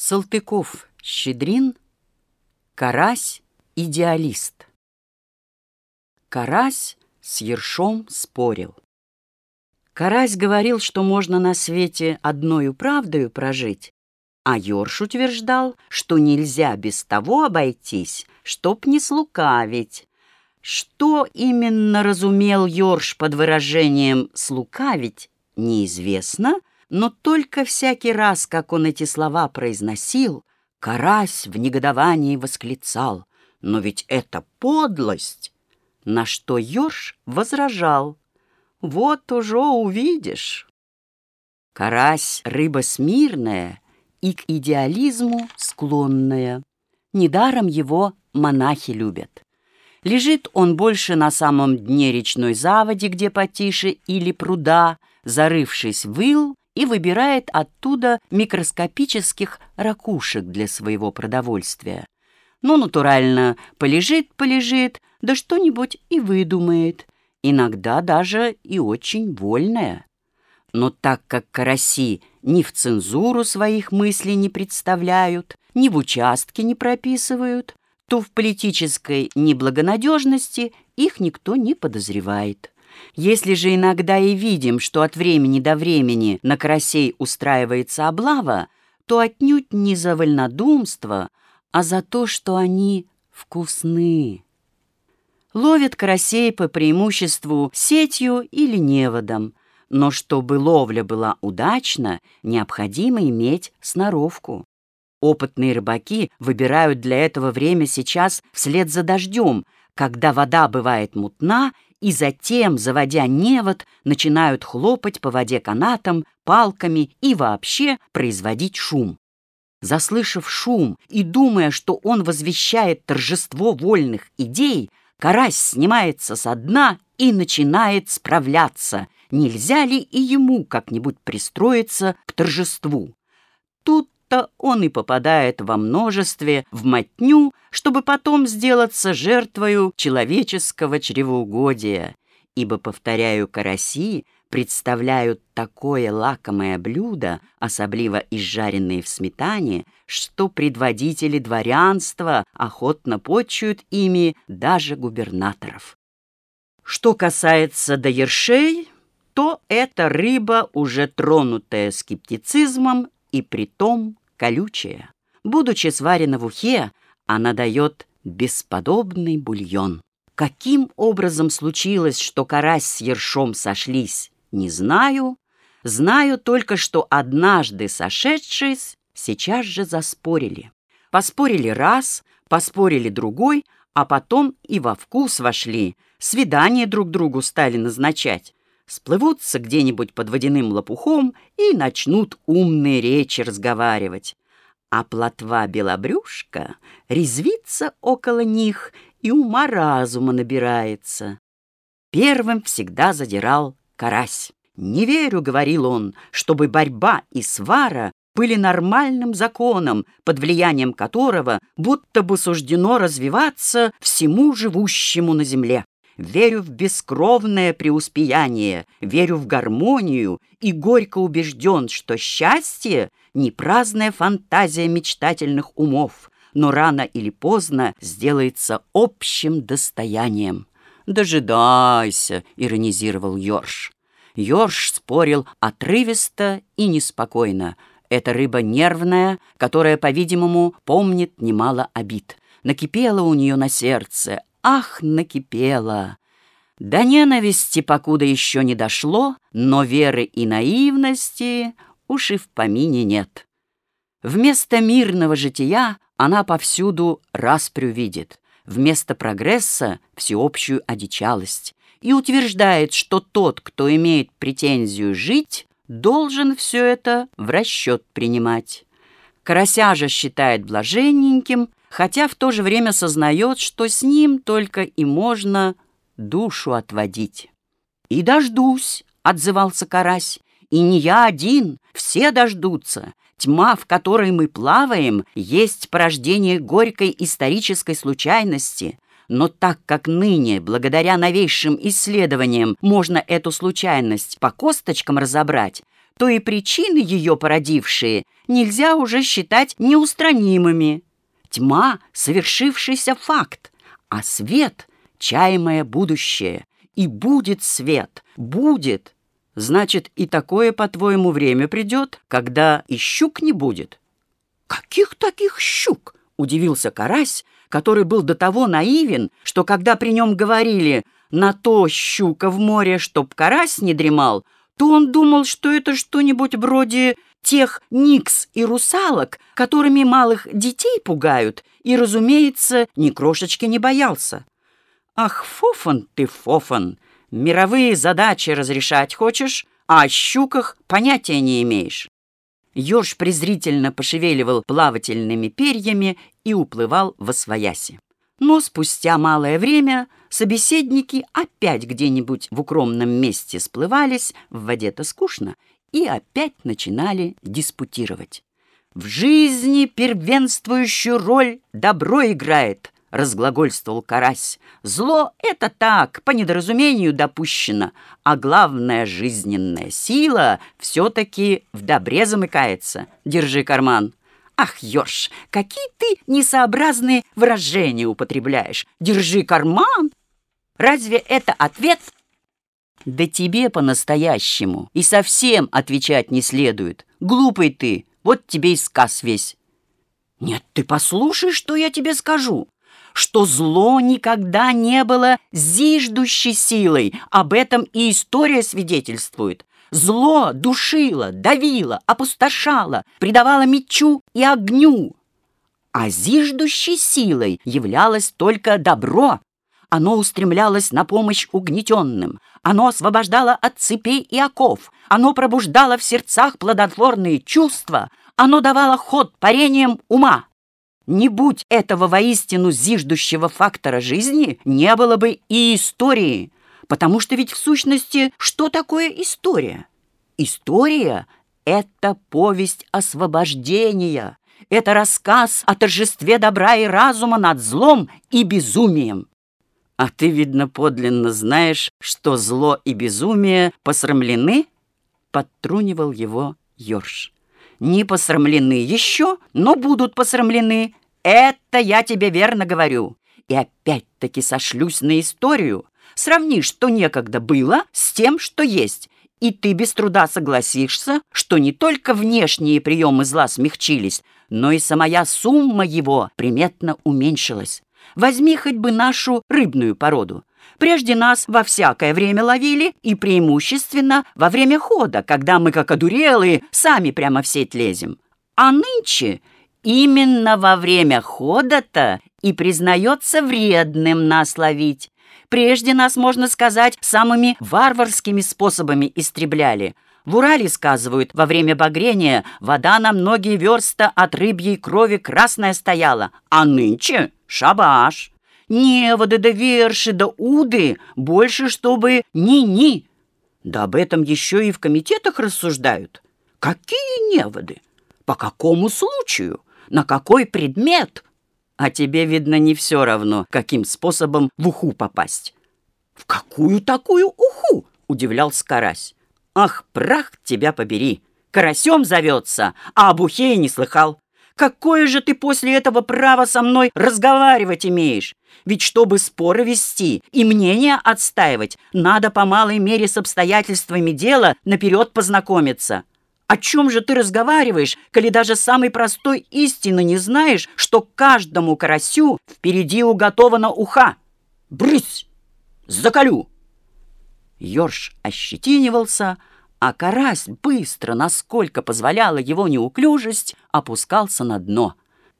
Салтыков-Щедрин, Карась-идеалист. Карась с Ершом спорил. Карась говорил, что можно на свете одною правдою прожить, а Ёрш утверждал, что нельзя без того обойтись, чтоб не слукавить. Что именно разумел Ёрш под выражением «слукавить» неизвестно, но только всякий раз, как он эти слова произносил, Карась в негодовании восклицал «Но ведь это подлость!» На что Ёрш возражал «Вот уже увидишь». Карась — рыба смирная и к идеализму склонная. Недаром его монахи любят. Лежит он больше на самом дне речной заводи, где потише, или пруда, зарывшись в ил и выбирает оттуда микроскопических ракушек для своего продовольствия. Ну, натурально, полежит-полежит, да что-нибудь и выдумает. Иногда даже и очень вольное. Но так как караси ни в цензуру своих мыслей не представляют, ни в участке не прописывают, то в политической неблагонадежности их никто не подозревает. Если же иногда и видим, что от времени до времени на карасей устраивается облава, то отнюдь не за вольнодумство, а за то, что они вкусны. Ловят карасей по преимуществу сетью или неводом, но чтобы ловля была удачна, необходимо иметь сноровку. Опытные рыбаки выбирают для этого время сейчас вслед за дождем, когда вода бывает мутна и затем, заводя невод, начинают хлопать по воде канатом, палками и вообще производить шум. Заслышав шум и думая, что он возвещает торжество вольных идей, карась снимается со дна и начинает справляться, нельзя ли и ему как-нибудь пристроиться к торжеству. Тут то он и попадает во множестве в мотню, чтобы потом сделаться жертвою человеческого чревоугодия. Ибо, повторяю, караси представляют такое лакомое блюдо, особливо изжаренные в сметане, что предводители дворянства охотно почуют ими даже губернаторов. Что касается доершей, то эта рыба, уже тронутая скептицизмом и притом колючая. Будучи сварена в ухе, она дает бесподобный бульон. Каким образом случилось, что карась с ершом сошлись, не знаю. Знаю только, что однажды сошедшись, сейчас же заспорили. Поспорили раз, поспорили другой, а потом и во вкус вошли, свидание друг другу стали назначать сплывутся где-нибудь под водяным лопухом и начнут умные речи разговаривать. А плотва белобрюшка резвится около них и ума-разума набирается. Первым всегда задирал карась. «Не верю, — говорил он, — чтобы борьба и свара были нормальным законом, под влиянием которого будто бы суждено развиваться всему живущему на земле верю в бескровное преуспеяние, верю в гармонию и горько убежден, что счастье — не праздная фантазия мечтательных умов, но рано или поздно сделается общим достоянием. «Дожидайся», — иронизировал Йорш. Йорш спорил отрывисто и неспокойно. Эта рыба нервная, которая, по-видимому, помнит немало обид. Накипело у нее на сердце, ах, накипело. До ненависти, покуда еще не дошло, но веры и наивности уж и в помине нет. Вместо мирного жития она повсюду распрю видит, вместо прогресса — всеобщую одичалость, и утверждает, что тот, кто имеет претензию жить, должен все это в расчет принимать. Карася же считает блаженненьким хотя в то же время сознает, что с ним только и можно душу отводить. «И дождусь», — отзывался Карась, — «и не я один, все дождутся. Тьма, в которой мы плаваем, есть порождение горькой исторической случайности». Но так как ныне, благодаря новейшим исследованиям, можно эту случайность по косточкам разобрать, то и причины ее породившие нельзя уже считать неустранимыми. Тьма — совершившийся факт, а свет — чаемое будущее. И будет свет, будет. Значит, и такое, по-твоему, время придет, когда и щук не будет. Каких таких щук? Удивился карась, который был до того наивен, что когда при нем говорили «на то щука в море, чтоб карась не дремал», то он думал, что это что-нибудь вроде тех никс и русалок, которыми малых детей пугают, и, разумеется, ни крошечки не боялся. «Ах, Фофан ты, Фофан! Мировые задачи разрешать хочешь, а о щуках понятия не имеешь». Ёж презрительно пошевеливал плавательными перьями и уплывал во свояси. Но спустя малое время собеседники опять где-нибудь в укромном месте сплывались, в воде-то скучно, и опять начинали диспутировать. «В жизни первенствующую роль добро играет», — разглагольствовал Карась. «Зло — это так, по недоразумению допущено, а главная жизненная сила все-таки в добре замыкается. Держи карман». «Ах, Ёж, какие ты несообразные выражения употребляешь! Держи карман!» Разве это ответ да тебе по-настоящему и совсем отвечать не следует. Глупый ты, вот тебе и сказ весь. Нет, ты послушай, что я тебе скажу. Что зло никогда не было зиждущей силой. Об этом и история свидетельствует. Зло душило, давило, опустошало, придавало мечу и огню. А зиждущей силой являлось только добро, оно устремлялось на помощь угнетенным. Оно освобождало от цепей и оков. Оно пробуждало в сердцах плодотворные чувства. Оно давало ход парениям ума. Не будь этого воистину зиждущего фактора жизни, не было бы и истории. Потому что ведь в сущности, что такое история? История — это повесть освобождения. Это рассказ о торжестве добра и разума над злом и безумием. «А ты, видно, подлинно знаешь, что зло и безумие посрамлены?» Подтрунивал его Ёрш. «Не посрамлены еще, но будут посрамлены. Это я тебе верно говорю. И опять-таки сошлюсь на историю. Сравни, что некогда было, с тем, что есть. И ты без труда согласишься, что не только внешние приемы зла смягчились, но и самая сумма его приметно уменьшилась. Возьми хоть бы нашу рыбную породу. Прежде нас во всякое время ловили, и преимущественно во время хода, когда мы, как одурелые, сами прямо в сеть лезем. А нынче именно во время хода-то и признается вредным нас ловить. Прежде нас, можно сказать, самыми варварскими способами истребляли. В Урале, сказывают, во время багрения вода на многие верста от рыбьей крови красная стояла, а нынче Шабаш! Неводы да верши да уды больше, чтобы ни-ни. Да об этом еще и в комитетах рассуждают. Какие неводы? По какому случаю? На какой предмет? А тебе, видно, не все равно, каким способом в уху попасть. В какую такую уху? Удивлялся Карась. Ах, прах тебя побери! Карасем зовется, а об ухе не слыхал. Какое же ты после этого право со мной разговаривать имеешь? Ведь чтобы споры вести и мнение отстаивать, надо по малой мере с обстоятельствами дела наперед познакомиться. О чем же ты разговариваешь, коли даже самой простой истины не знаешь, что каждому карасю впереди уготована уха? Брысь! Заколю!» Ёрш ощетинивался, а карась быстро, насколько позволяла его неуклюжесть, опускался на дно.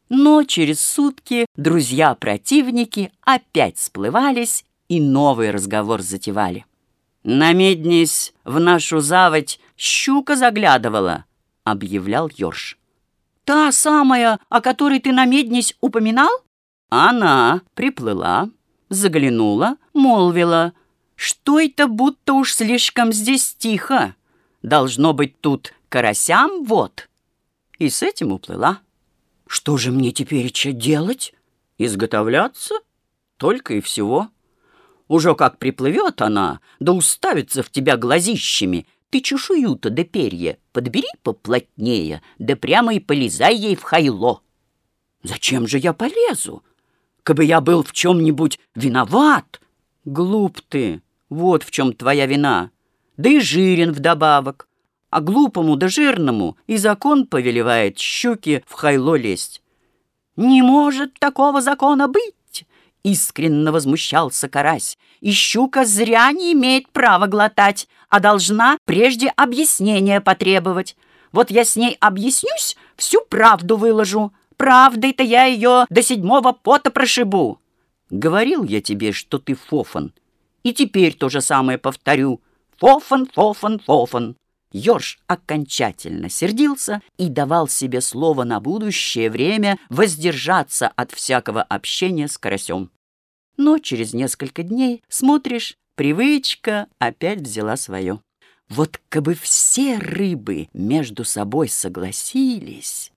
Но через сутки друзья-противники опять сплывались и новый разговор затевали. «Намеднись, в нашу заводь щука заглядывала», — объявлял Ёрш. «Та самая, о которой ты намеднись упоминал?» Она приплыла, заглянула, молвила, что это будто уж слишком здесь тихо. Должно быть тут карасям вот. И с этим уплыла. Что же мне теперь что делать? Изготовляться? Только и всего. Уже как приплывет она, да уставится в тебя глазищами, Ты чешую-то да перья подбери поплотнее, да прямо и полезай ей в хайло. Зачем же я полезу? Кабы я был в чем-нибудь виноват. Глуп ты, вот в чем твоя вина. Да и жирен вдобавок. А глупому да жирному и закон повелевает щуки в хайло лезть. Не может такого закона быть. Искренно возмущался карась. И щука зря не имеет права глотать, а должна прежде объяснения потребовать. Вот я с ней объяснюсь, всю правду выложу. Правдой-то я ее до седьмого пота прошибу. Говорил я тебе, что ты фофан. И теперь то же самое повторю. Фофан, фофан, фофан. Ёрш окончательно сердился и давал себе слово на будущее время воздержаться от всякого общения с карасем. Но через несколько дней, смотришь, привычка опять взяла свое. Вот кабы все рыбы между собой согласились,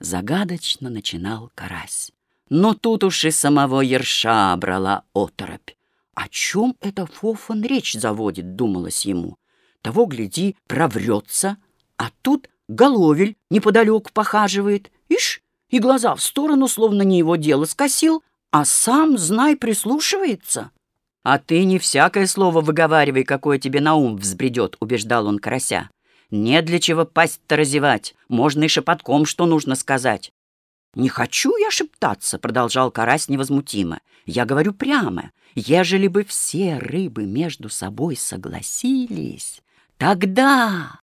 загадочно начинал карась. Но тут уж и самого ерша брала оторопь. О чем это Фофан речь заводит, думалось ему. Того, гляди, проврется, а тут головель неподалеку похаживает. Ишь, и глаза в сторону, словно не его дело, скосил, а сам, знай, прислушивается. А ты не всякое слово выговаривай, какое тебе на ум взбредет, убеждал он карася. Не для чего пасть-то разевать, можно и шепотком, что нужно сказать. «Не хочу я шептаться», — продолжал карась невозмутимо. «Я говорю прямо, ежели бы все рыбы между собой согласились, Тогда...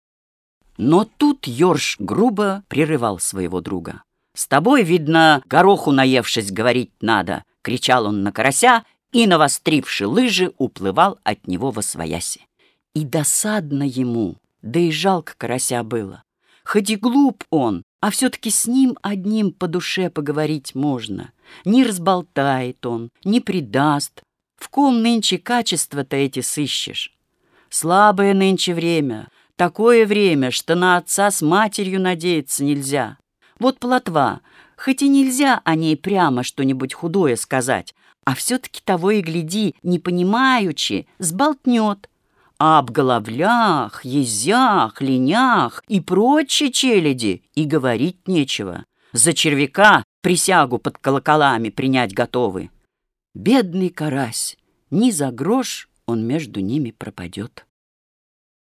Но тут Ёрш грубо прерывал своего друга. «С тобой, видно, гороху наевшись говорить надо!» — кричал он на карася и, навостривши лыжи, уплывал от него во свояси. И досадно ему, да и жалко карася было. Хоть и глуп он, а все-таки с ним одним по душе поговорить можно. Не разболтает он, не предаст. В ком нынче качества-то эти сыщешь? Слабое нынче время, такое время, что на отца с матерью надеяться нельзя. Вот плотва, хоть и нельзя о ней прямо что-нибудь худое сказать, а все-таки того и гляди, не понимаючи, сболтнет. А об головлях, езях, ленях и прочей челяди и говорить нечего. За червяка присягу под колоколами принять готовы. Бедный карась, ни за грош он между ними пропадет.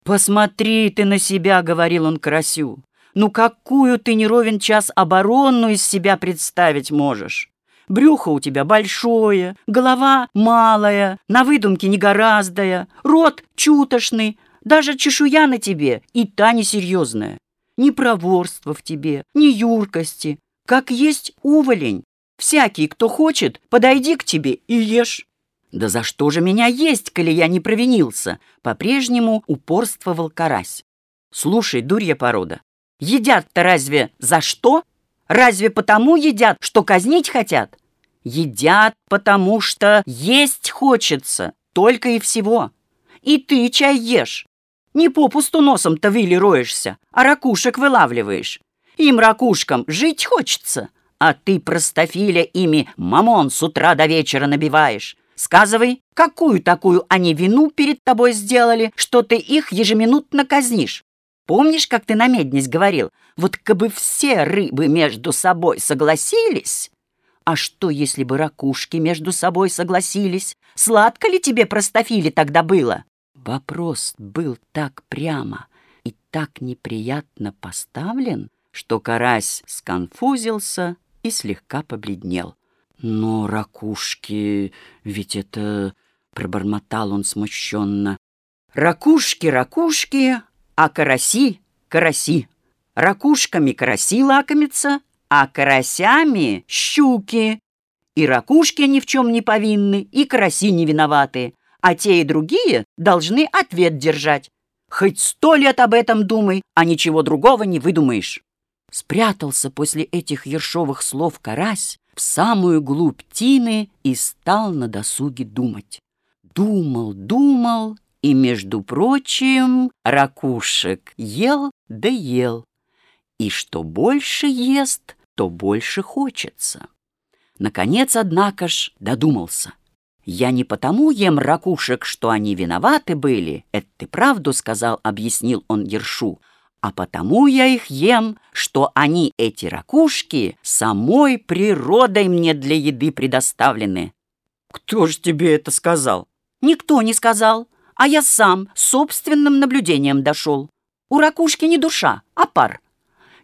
«Посмотри ты на себя», — говорил он Карасю. «Ну какую ты не ровен час оборону из себя представить можешь? Брюхо у тебя большое, голова малая, на выдумке негораздая, рот чутошный, даже чешуя на тебе и та несерьезная. Ни проворства в тебе, ни юркости, как есть уволень. Всякий, кто хочет, подойди к тебе и ешь. «Да за что же меня есть, коли я не провинился?» По-прежнему упорствовал карась. «Слушай, дурья порода, едят-то разве за что? Разве потому едят, что казнить хотят? Едят, потому что есть хочется, только и всего. И ты чай ешь. Не попусту носом-то вили роешься, а ракушек вылавливаешь. Им, ракушкам, жить хочется, а ты, простофиля, ими мамон с утра до вечера набиваешь. Сказывай, какую такую они вину перед тобой сделали, что ты их ежеминутно казнишь? Помнишь, как ты на меднись говорил? Вот кабы все рыбы между собой согласились... А что, если бы ракушки между собой согласились? Сладко ли тебе, простофили, тогда было? Вопрос был так прямо и так неприятно поставлен, что карась сконфузился и слегка побледнел. Но ракушки, ведь это... Пробормотал он смущенно. Ракушки, ракушки, а караси, караси. Ракушками караси лакомятся, а карасями щуки. И ракушки ни в чем не повинны, и караси не виноваты, а те и другие должны ответ держать. Хоть сто лет об этом думай, а ничего другого не выдумаешь. Спрятался после этих ершовых слов карась, в самую глубь тины и стал на досуге думать. Думал, думал и, между прочим, ракушек ел да ел. И что больше ест, то больше хочется. Наконец, однако ж, додумался. Я не потому ем ракушек, что они виноваты были, это ты правду сказал, объяснил он Ершу, а потому я их ем, что они, эти ракушки, самой природой мне для еды предоставлены. Кто ж тебе это сказал? Никто не сказал, а я сам собственным наблюдением дошел. У ракушки не душа, а пар.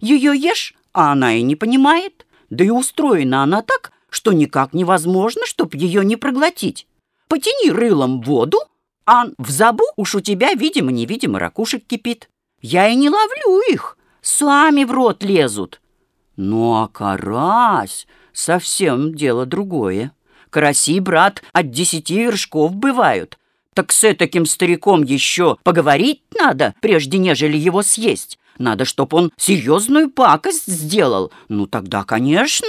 Ее ешь, а она и не понимает, да и устроена она так, что никак невозможно, чтоб ее не проглотить. Потяни рылом воду, а в забу уж у тебя, видимо-невидимо, ракушек кипит. Я и не ловлю их, сами в рот лезут. Ну а карась совсем дело другое. Караси, брат, от десяти вершков бывают. Так с таким стариком еще поговорить надо, прежде нежели его съесть. Надо, чтоб он серьезную пакость сделал. Ну тогда, конечно.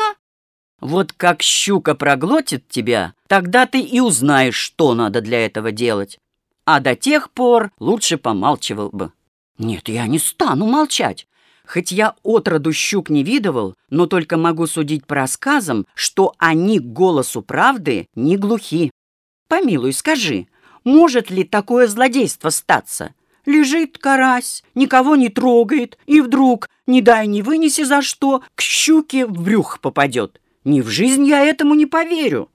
Вот как щука проглотит тебя, тогда ты и узнаешь, что надо для этого делать. А до тех пор лучше помалчивал бы. Нет, я не стану молчать. Хоть я отроду щук не видывал, но только могу судить по рассказам, что они к голосу правды не глухи. Помилуй, скажи, может ли такое злодейство статься? Лежит карась, никого не трогает, и вдруг, не дай не вынеси за что, к щуке в брюх попадет. Ни в жизнь я этому не поверю.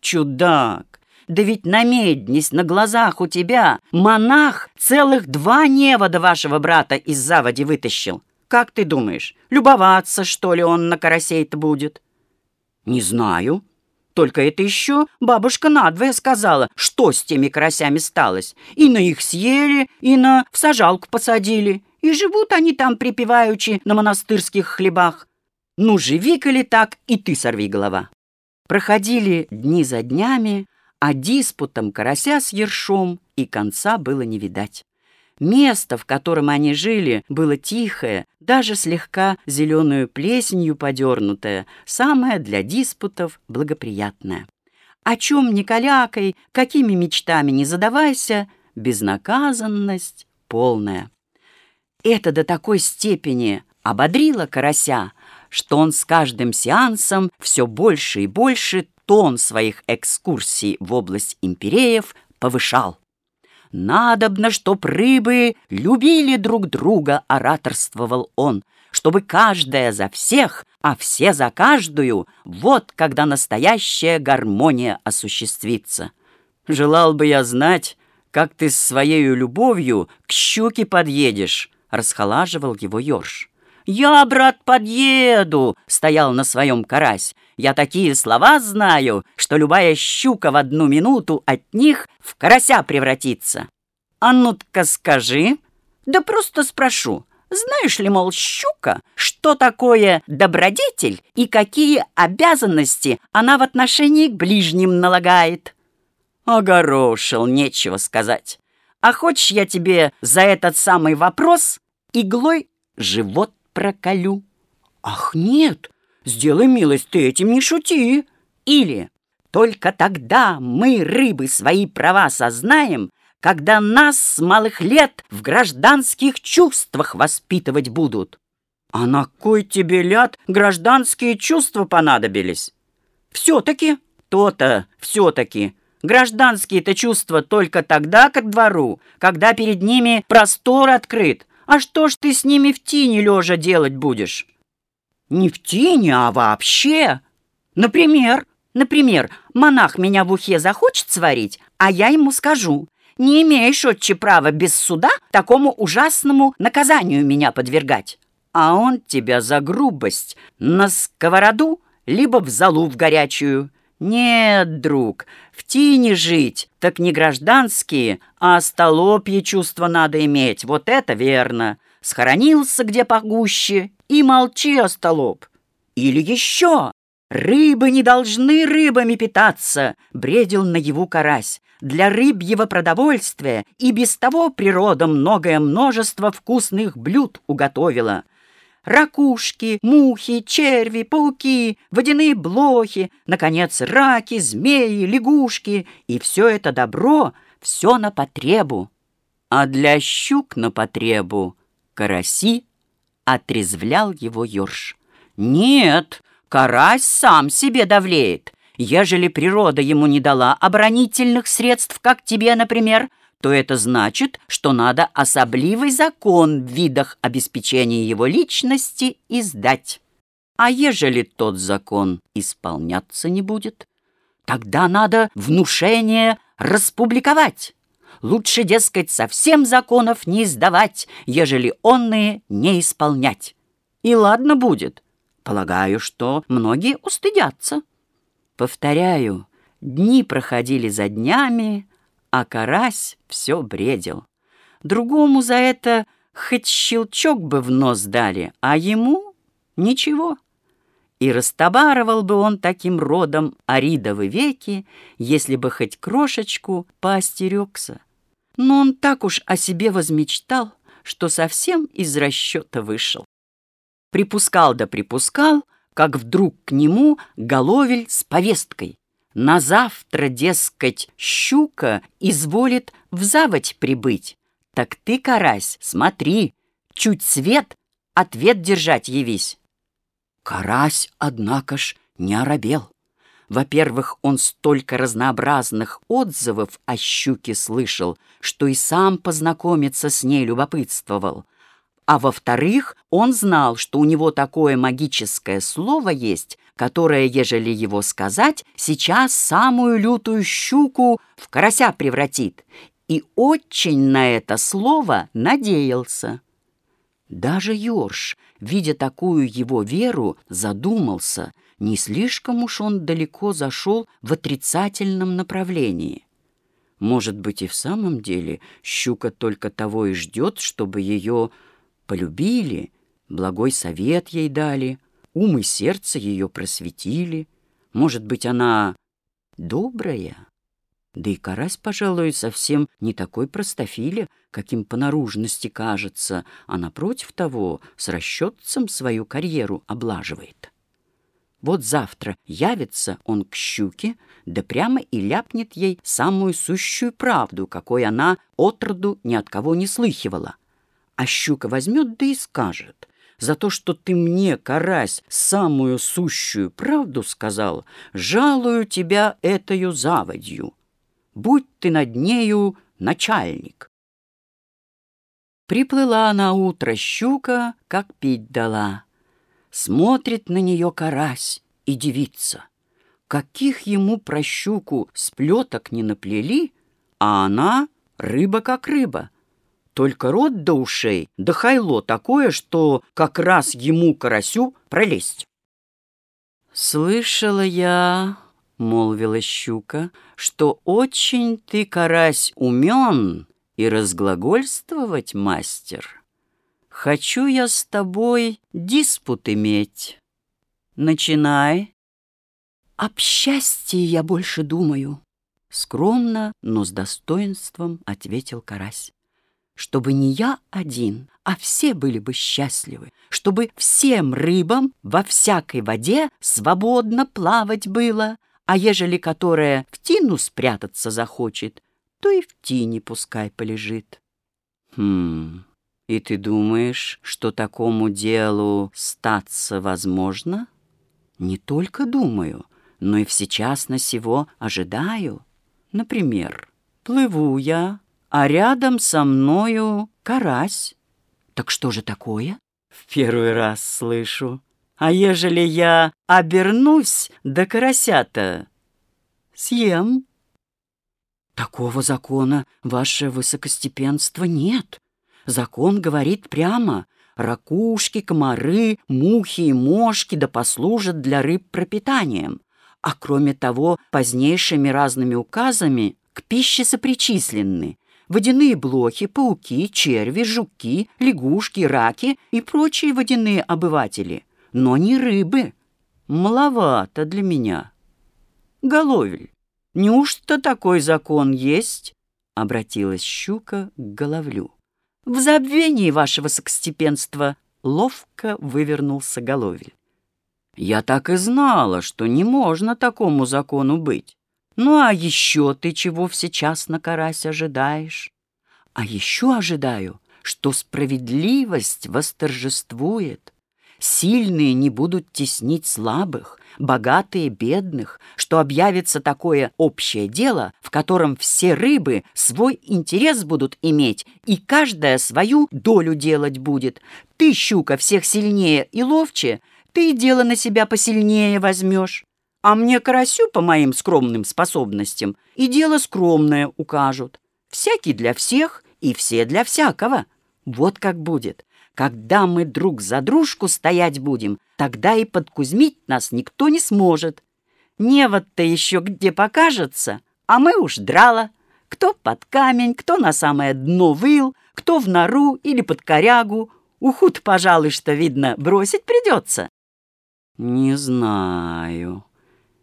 Чудак, да ведь на меднись на глазах у тебя монах целых два невода вашего брата из заводи вытащил. Как ты думаешь, любоваться, что ли, он на карасей-то будет? Не знаю. Только это еще бабушка надвое сказала, что с теми карасями сталось. И на их съели, и на в сажалку посадили. И живут они там припеваючи на монастырских хлебах. Ну, живи-ка ли так, и ты сорви голова. Проходили дни за днями, а диспутом карася с ершом и конца было не видать. Место, в котором они жили, было тихое, даже слегка зеленую плесенью подернутое, самое для диспутов благоприятное. О чем ни калякой, какими мечтами не задавайся, безнаказанность полная. Это до такой степени ободрило карася, что он с каждым сеансом все больше и больше тон своих экскурсий в область империев повышал. «Надобно, чтоб рыбы любили друг друга», — ораторствовал он, «чтобы каждая за всех, а все за каждую, вот когда настоящая гармония осуществится. Желал бы я знать, как ты с своей любовью к щуке подъедешь», — расхолаживал его Ёрш. «Я, брат, подъеду!» — стоял на своем карась. «Я такие слова знаю, что любая щука в одну минуту от них в карася превратится». «А ну-ка скажи!» «Да просто спрошу. Знаешь ли, мол, щука, что такое добродетель и какие обязанности она в отношении к ближним налагает?» Огорошил, нечего сказать. А хочешь я тебе за этот самый вопрос иглой живот проколю. Ах, нет, сделай милость, ты этим не шути. Или только тогда мы, рыбы, свои права сознаем, когда нас с малых лет в гражданских чувствах воспитывать будут. А на кой тебе, ляд, гражданские чувства понадобились? Все-таки, то-то, все-таки. Гражданские-то чувства только тогда, как двору, когда перед ними простор открыт, а что ж ты с ними в тени лежа делать будешь? Не в тени, а вообще. Например, например, монах меня в ухе захочет сварить, а я ему скажу, не имеешь, отче, права без суда такому ужасному наказанию меня подвергать. А он тебя за грубость на сковороду, либо в залу в горячую. Нет, друг, в тени жить, так не гражданские, а столопье чувства надо иметь. Вот это верно. Схоронился где погуще и молчи, остолоп. Или еще. Рыбы не должны рыбами питаться, бредил наяву карась. Для рыбьего продовольствия и без того природа многое множество вкусных блюд уготовила ракушки, мухи, черви, пауки, водяные блохи, наконец, раки, змеи, лягушки. И все это добро, все на потребу. А для щук на потребу караси отрезвлял его ёрш. Нет, карась сам себе давлеет. Ежели природа ему не дала оборонительных средств, как тебе, например, то это значит, что надо особливый закон в видах обеспечения его личности издать. А ежели тот закон исполняться не будет, тогда надо внушение распубликовать. Лучше, дескать, совсем законов не издавать, ежели онные не исполнять. И ладно будет. Полагаю, что многие устыдятся. Повторяю, дни проходили за днями, а карась все бредил. Другому за это хоть щелчок бы в нос дали, а ему ничего. И растобаровал бы он таким родом аридовы веки, если бы хоть крошечку поостерегся. Но он так уж о себе возмечтал, что совсем из расчета вышел. Припускал да припускал, как вдруг к нему Головель с повесткой. На завтра, дескать, щука изволит в заводь прибыть. Так ты, карась, смотри, чуть свет, ответ держать явись. Карась, однако ж, не оробел. Во-первых, он столько разнообразных отзывов о щуке слышал, что и сам познакомиться с ней любопытствовал. А во-вторых, он знал, что у него такое магическое слово есть, которое, ежели его сказать, сейчас самую лютую щуку в карася превратит, и очень на это слово надеялся. Даже Ёрш, видя такую его веру, задумался, не слишком уж он далеко зашел в отрицательном направлении. Может быть, и в самом деле щука только того и ждет, чтобы ее полюбили, благой совет ей дали, ум и сердце ее просветили. Может быть, она добрая? Да и карась, пожалуй, совсем не такой простофиля, каким по наружности кажется, а напротив того с расчетцем свою карьеру облаживает. Вот завтра явится он к щуке, да прямо и ляпнет ей самую сущую правду, какой она отроду ни от кого не слыхивала. А щука возьмет да и скажет, за то, что ты мне, карась, самую сущую правду сказал, жалую тебя этою заводью будь ты над нею начальник. Приплыла на утро щука, как пить дала. Смотрит на нее карась и девица. Каких ему про щуку сплеток не наплели, а она рыба как рыба. Только рот до ушей, да хайло такое, что как раз ему, карасю, пролезть. Слышала я, — молвила щука, — что очень ты, карась, умен и разглагольствовать мастер. Хочу я с тобой диспут иметь. Начинай. Об счастье я больше думаю. Скромно, но с достоинством ответил карась. Чтобы не я один, а все были бы счастливы, чтобы всем рыбам во всякой воде свободно плавать было, а ежели которая в тину спрятаться захочет, то и в тине пускай полежит. Хм, и ты думаешь, что такому делу статься возможно? Не только думаю, но и сейчас на сего ожидаю. Например, плыву я, а рядом со мною карась. Так что же такое? В первый раз слышу. А ежели я обернусь до карасята, съем. Такого закона, ваше высокостепенство, нет. Закон говорит прямо, ракушки, комары, мухи и мошки да послужат для рыб пропитанием. А кроме того, позднейшими разными указами к пище сопричисленны водяные блохи, пауки, черви, жуки, лягушки, раки и прочие водяные обыватели – но не рыбы. Маловато для меня. Головель, неужто такой закон есть? Обратилась щука к головлю. В забвении вашего сокстепенства ловко вывернулся Головель. Я так и знала, что не можно такому закону быть. Ну а еще ты чего сейчас на карась ожидаешь? А еще ожидаю, что справедливость восторжествует, сильные не будут теснить слабых, богатые бедных, что объявится такое общее дело, в котором все рыбы свой интерес будут иметь, и каждая свою долю делать будет. Ты, щука, всех сильнее и ловче, ты дело на себя посильнее возьмешь. А мне карасю по моим скромным способностям и дело скромное укажут. Всякий для всех и все для всякого. Вот как будет. Когда мы друг за дружку стоять будем, тогда и подкузмить нас никто не сможет. Невод-то еще где покажется, а мы уж драла. Кто под камень, кто на самое дно выл, кто в нору или под корягу. Ухуд, пожалуй, что, видно, бросить придется. Не знаю.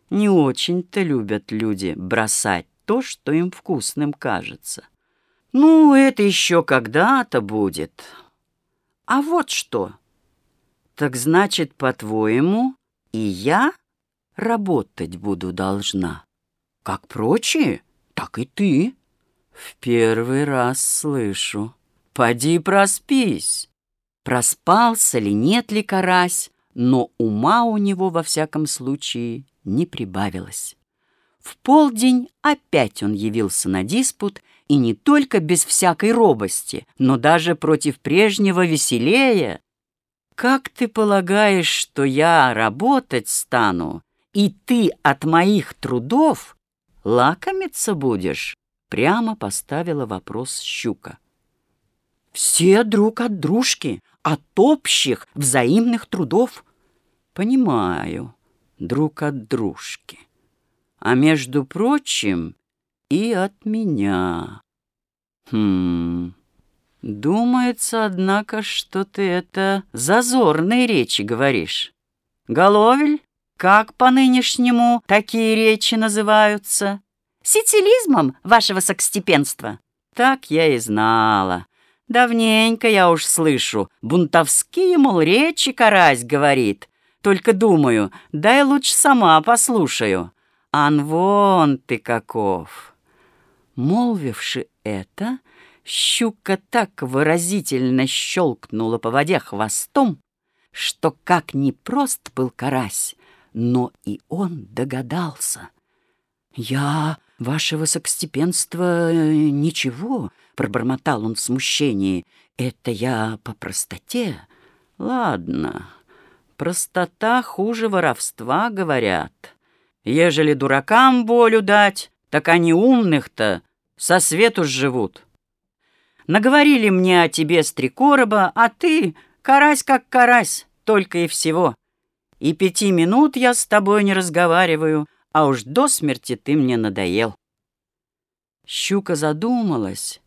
Не очень-то любят люди бросать то, что им вкусным кажется. Ну, это еще когда-то будет. А вот что. Так значит, по-твоему, и я работать буду должна? Как прочие, так и ты. В первый раз слышу. Поди проспись. Проспался ли, нет ли карась, но ума у него, во всяком случае, не прибавилось. В полдень опять он явился на диспут, и не только без всякой робости, но даже против прежнего веселее. «Как ты полагаешь, что я работать стану, и ты от моих трудов лакомиться будешь?» Прямо поставила вопрос щука. «Все друг от дружки, от общих взаимных трудов». «Понимаю, друг от дружки» а между прочим и от меня. Хм... Думается, однако, что ты это зазорные речи говоришь. Головель, как по-нынешнему такие речи называются? Сицилизмом, ваше высокостепенство. Так я и знала. Давненько я уж слышу, бунтовские, мол, речи карась говорит. Только думаю, дай лучше сама послушаю. Ан вон ты каков!» Молвивши это, щука так выразительно щелкнула по воде хвостом, что как ни прост был карась, но и он догадался. «Я, ваше высокостепенство, ничего», — пробормотал он в смущении, — «это я по простоте». «Ладно, простота хуже воровства, говорят». Ежели дуракам волю дать, так они умных-то со свету живут. Наговорили мне о тебе с три короба, а ты карась как карась, только и всего. И пяти минут я с тобой не разговариваю, а уж до смерти ты мне надоел. Щука задумалась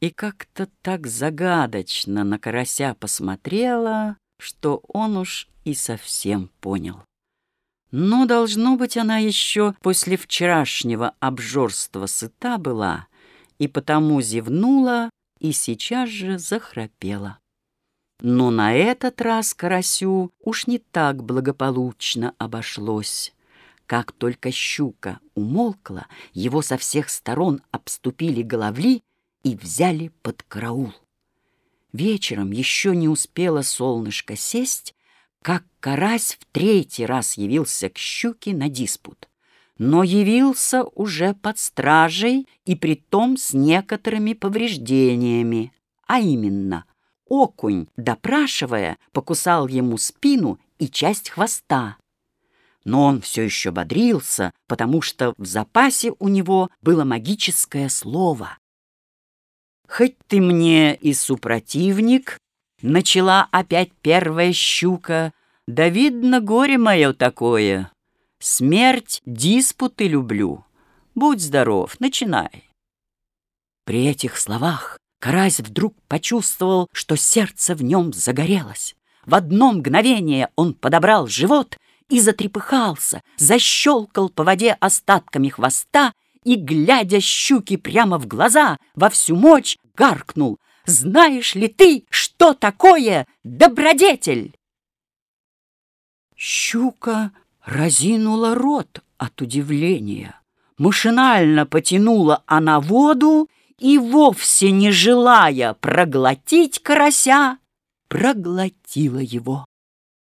и как-то так загадочно на карася посмотрела, что он уж и совсем понял. Но, должно быть, она еще после вчерашнего обжорства сыта была, и потому зевнула и сейчас же захрапела. Но на этот раз карасю уж не так благополучно обошлось. Как только щука умолкла, его со всех сторон обступили головли и взяли под караул. Вечером еще не успело солнышко сесть, как карась в третий раз явился к щуке на диспут. Но явился уже под стражей и притом с некоторыми повреждениями, а именно окунь, допрашивая, покусал ему спину и часть хвоста. Но он все еще бодрился, потому что в запасе у него было магическое слово. «Хоть ты мне и супротивник, Начала опять первая щука. Да видно, горе мое такое. Смерть, диспуты люблю. Будь здоров, начинай. При этих словах Карась вдруг почувствовал, что сердце в нем загорелось. В одно мгновение он подобрал живот и затрепыхался, защелкал по воде остатками хвоста и, глядя щуки прямо в глаза, во всю мощь гаркнул знаешь ли ты, что такое добродетель?» Щука разинула рот от удивления. Машинально потянула она воду и, вовсе не желая проглотить карася, проглотила его.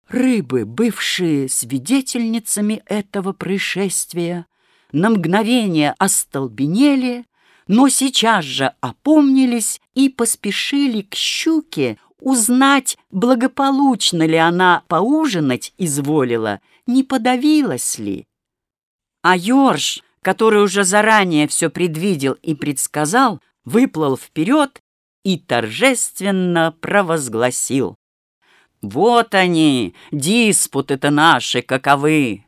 Рыбы, бывшие свидетельницами этого происшествия, на мгновение остолбенели, но сейчас же опомнились и поспешили к щуке узнать, благополучно ли она поужинать изволила, не подавилась ли. А Йорш, который уже заранее все предвидел и предсказал, выплыл вперед и торжественно провозгласил. «Вот они, диспуты-то наши каковы!